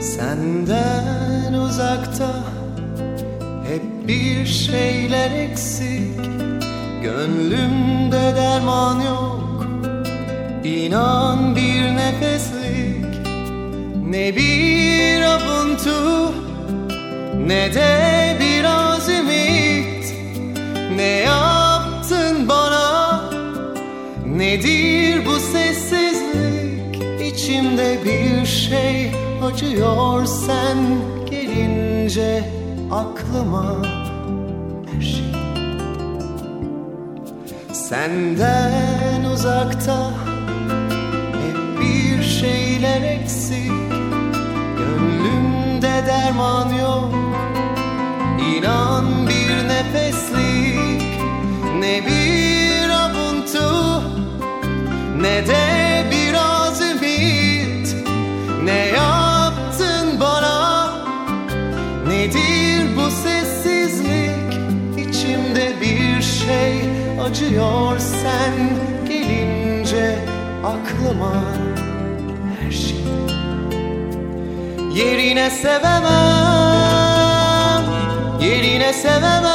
Senden uzakta hep bir şeyler eksik. Gönlümde derman yok İnan bir nefeslik. Ne bir avuntu Ne de biraz ümit Ne yaptın bana? Nedir bu sessizlik? İçimde bir şey acıyor sen gelince aklıma her şey. Senden uzakta hep bir şeyler eksik. Gönlümde derman yok. İnan bir nefeslik. Ne bir avuntu Ne de acıyor sen gelince aklıma her şey. Yerine sevemem, yerine sevemem.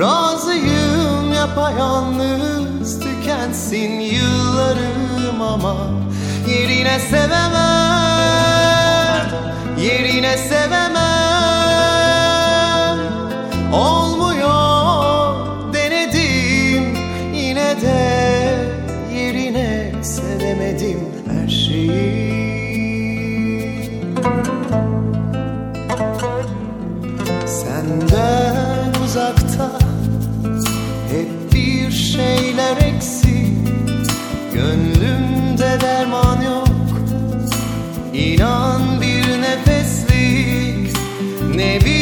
Razıyım yapayalnız tükensin yıllarım ama Yerine sevemem, yerine sevemem İnan bir nefeslik. Ne bir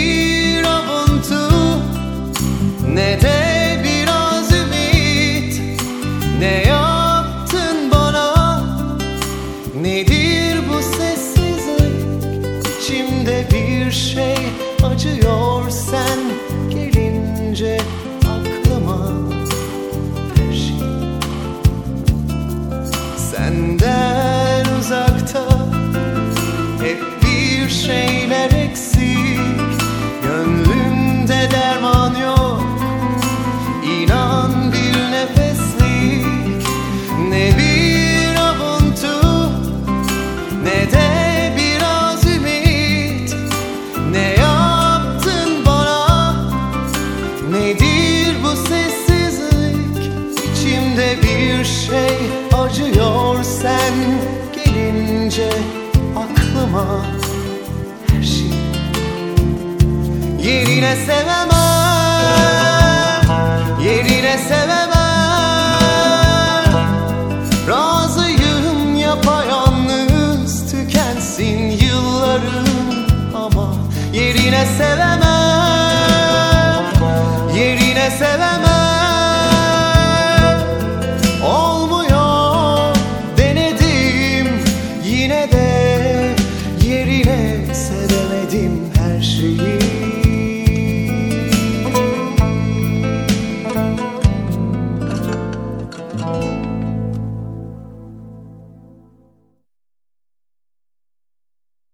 şey acıyor sen gelince sen gelince aklıma her şey Yerine sevemem, yerine sevemem. Razıyım yapayalnız tükensin yıllarım ama Yerine sevemem, yerine sevemem yerine sevemedim her şeyi